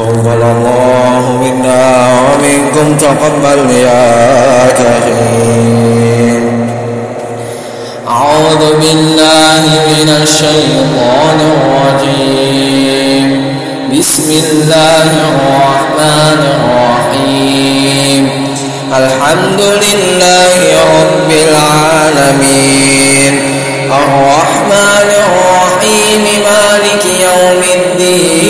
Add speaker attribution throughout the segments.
Speaker 1: تقبل الله منا ومنكم تقبل يا كريم.
Speaker 2: أعوذ بالله من الشيطان الرجيم. بسم الله الرحمن الرحيم. الحمد لله رب العالمين. الرحمن الرحيم مالك يوم الدين.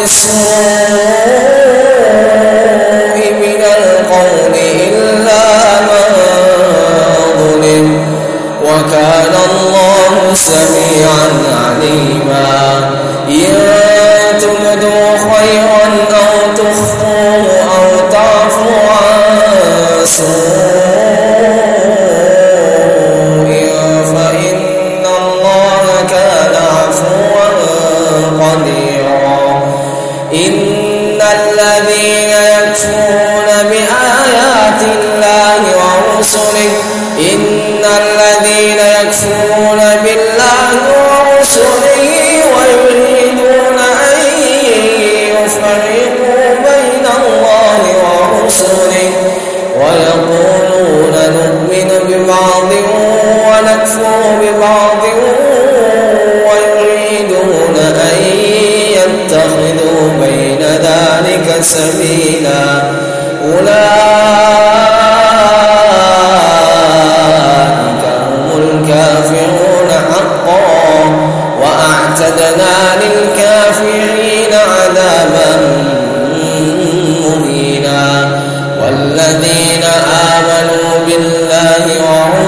Speaker 2: Hashem.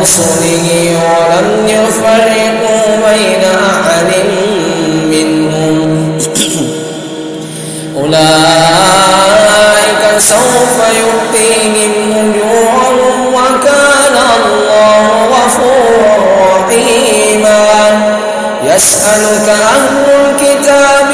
Speaker 2: رسله ولم يفرقوا بين أحد منهم. أولئك سوف يؤتيهم أجورهم وكان الله غفورا رحيما. يسألك أهل الكتاب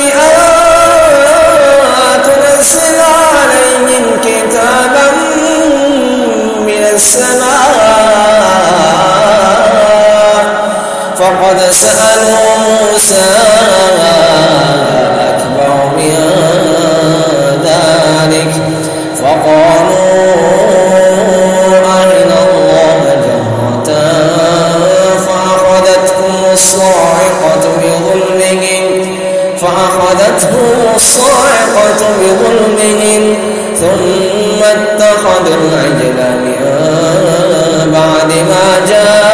Speaker 2: فأخذتهم الصاعقة بظلمهم ثم اتخذوا العجل من بعد ما جاءوا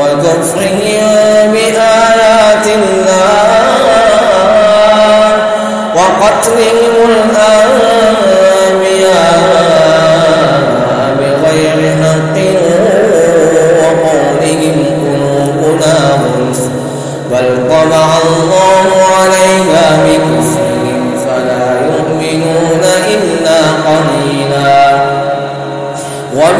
Speaker 2: وكفرهم بآيات الله وقتلهم الآيات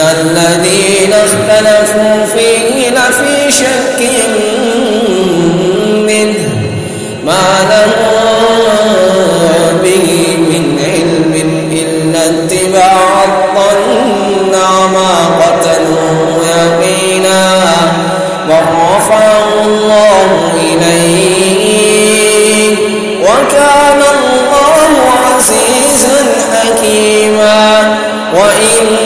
Speaker 2: الذين اختلفوا فيه لفي شك منه ما لهم به من علم إلا اتباع الظن ما قتلوه يقينا ورفعه الله إليه وكان الله عزيزا حكيما وإن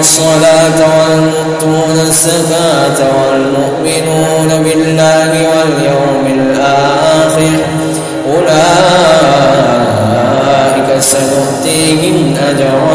Speaker 2: الصلاة والمؤتون الزكاة والمؤمنون بالله واليوم الآخر. أولئك سنؤتيهم أجرا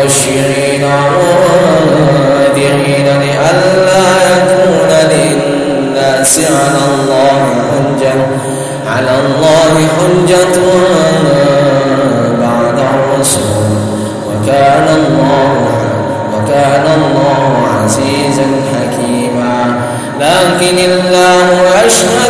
Speaker 2: مبشرين ومنذرين لئلا يكون للناس على الله حجة. على الله حجة بعد الرسل وكان الله وكان الله عزيزا حكيما. لكن الله يشهد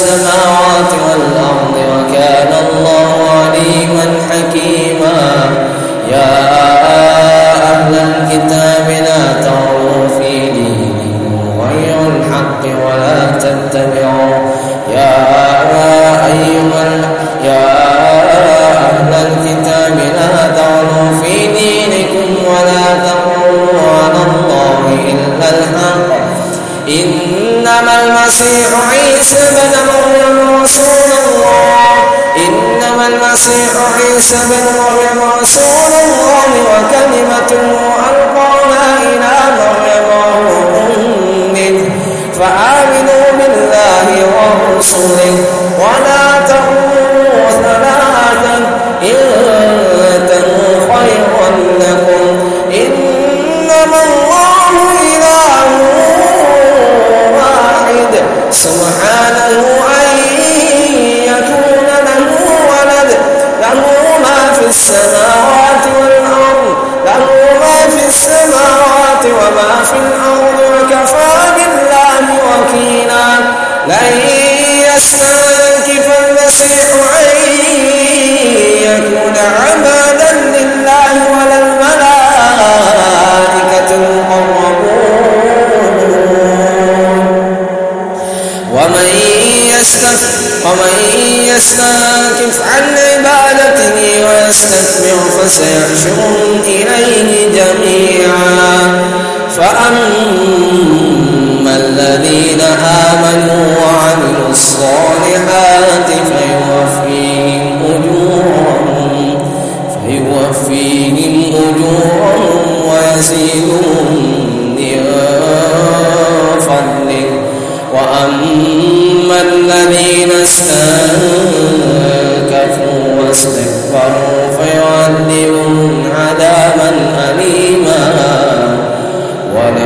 Speaker 2: السماوات والأرض وكان الله عليما حكيما. يا أهل الكتاب لا تغروا في دينكم غير الحق ولا تتبعوا. يا أيها يا أهل الكتاب لا تغروا في دينكم ولا تقولوا على الله إلا الحق. إن المسيح عيسى بن مريم رسول الله. إنما المسيح عيسى بن مريم رسول الله وكلمة ألقاها إلى مريم وهو منه فآمنوا بالله ورسله. ولا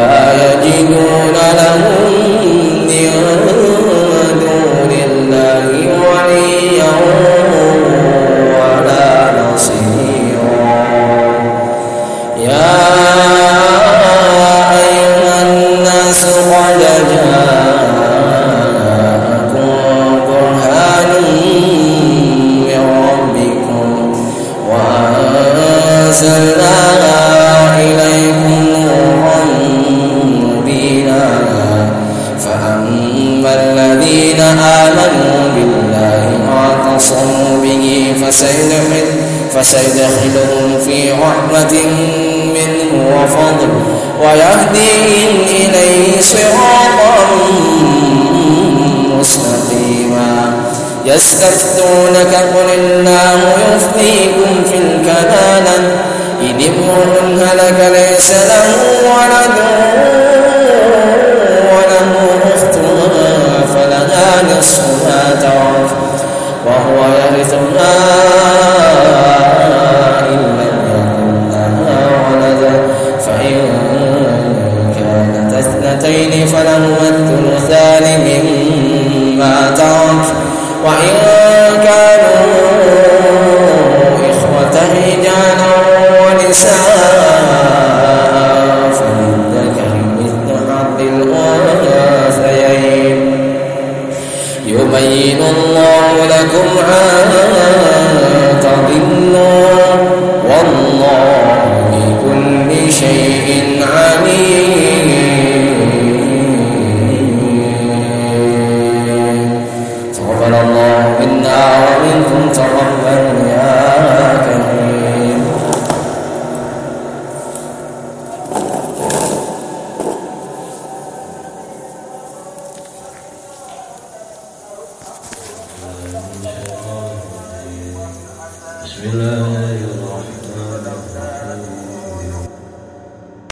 Speaker 2: لا يجدون لهم فسيدخلهم في رحمة منه وفضل ويهديهم إليه صراطا مستقيما. يستفتونك قل الله يفتيكم في الكلالة. إن امرؤ هلك
Speaker 3: wa in iya.